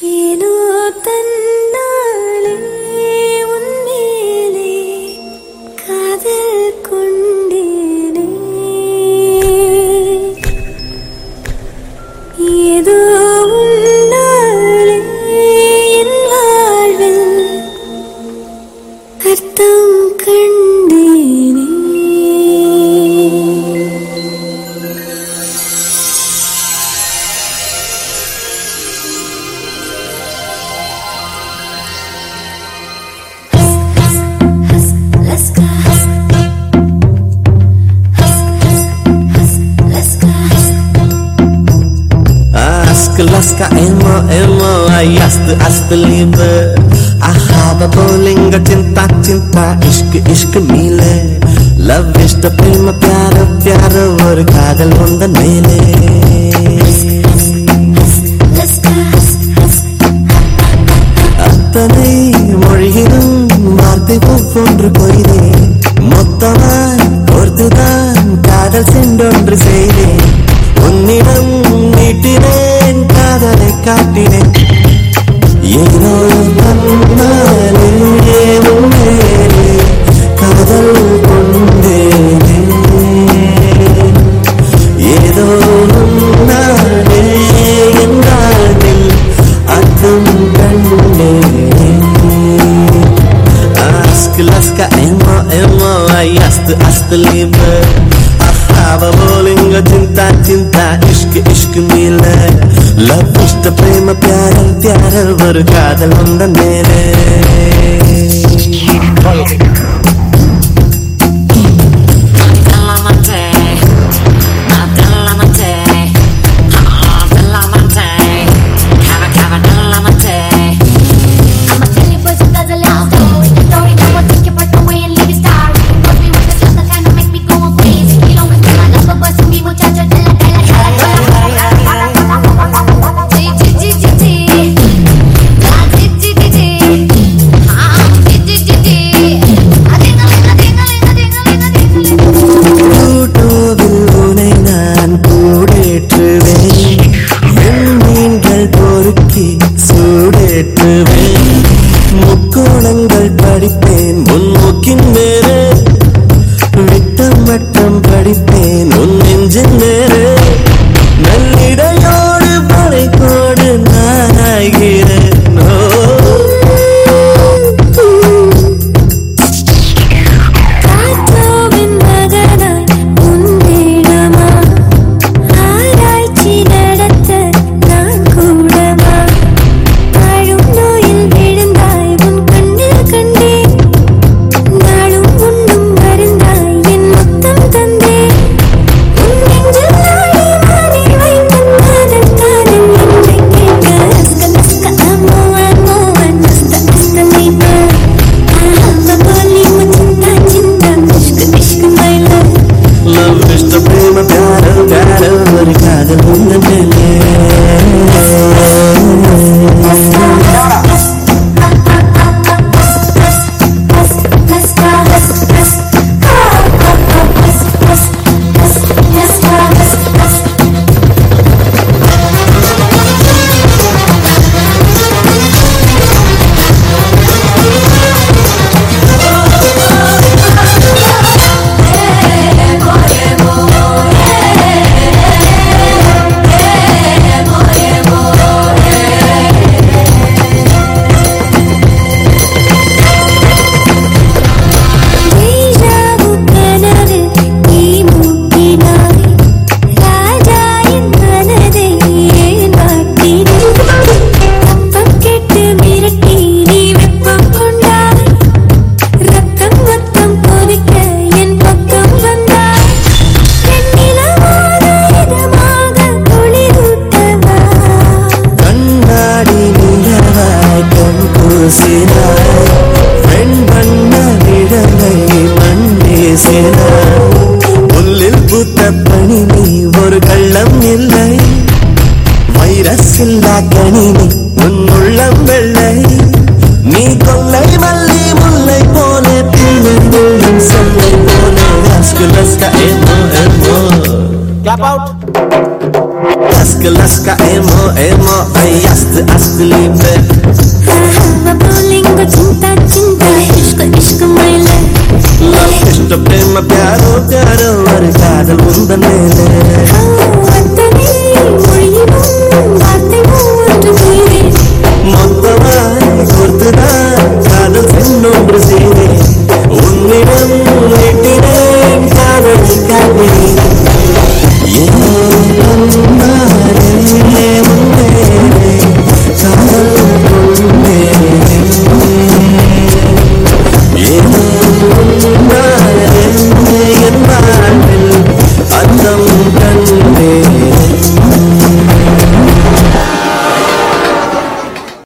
ஏனோ தன்னாலே உன்மேலே காதல் கொண்டேனே. ஏதோ உன்னாலே என் வாழ்வில் அர்த்தம் கண் Ask Alaska Emma Emma Ayast Ast Liebe Ahaba Bolinga Cinta Cinta Ishq Ishq Mile Love is the பிரேம பியார பியார ஒரு காதல் வந்த மேலே Let's go. அத்தனை மொழியிலும் வார்த்தை ஒவ்வொன்று பொய்தே കാട്ടിനെ ഏതോ തന്നാലേനോ കാതൽ കൊണ്ടേ ഏതോ നാടേ നാട്ടിൽ അർത്ഥം കണ്ടേ Ask, laska, emma, emma, ay, ast, ast, liebe Ahava Bolinga Cinta Cinta Ishq Ishq Mile Love இஷ்ட பிரேம பியாரல் பியாரல் ஒரு காதல் வந்த சூடேற்றுவேன் முக்கோணங்கள் படிப்பேன். முன்மூக்கின் மேலே விட்டம் മഞ്ഞില്ലേ വൈറസില്ല കണിനി ഉന്നുള്ള വെള്ളൈ നീ കൊള്ളൈ വള്ളി മുല്ലൈ പോലെ തിന്നെ മുള്ളും സൊല്ലൈ പോലെ ലസ്ക എമോ എമോ ക്ലാപ്പ് ഔട്ട് ലസ്ക ലസ്ക എമോ എമോ അയസ്ത് അസ്ത് ലീബെ ഹ ഹ ബോളിംഗ്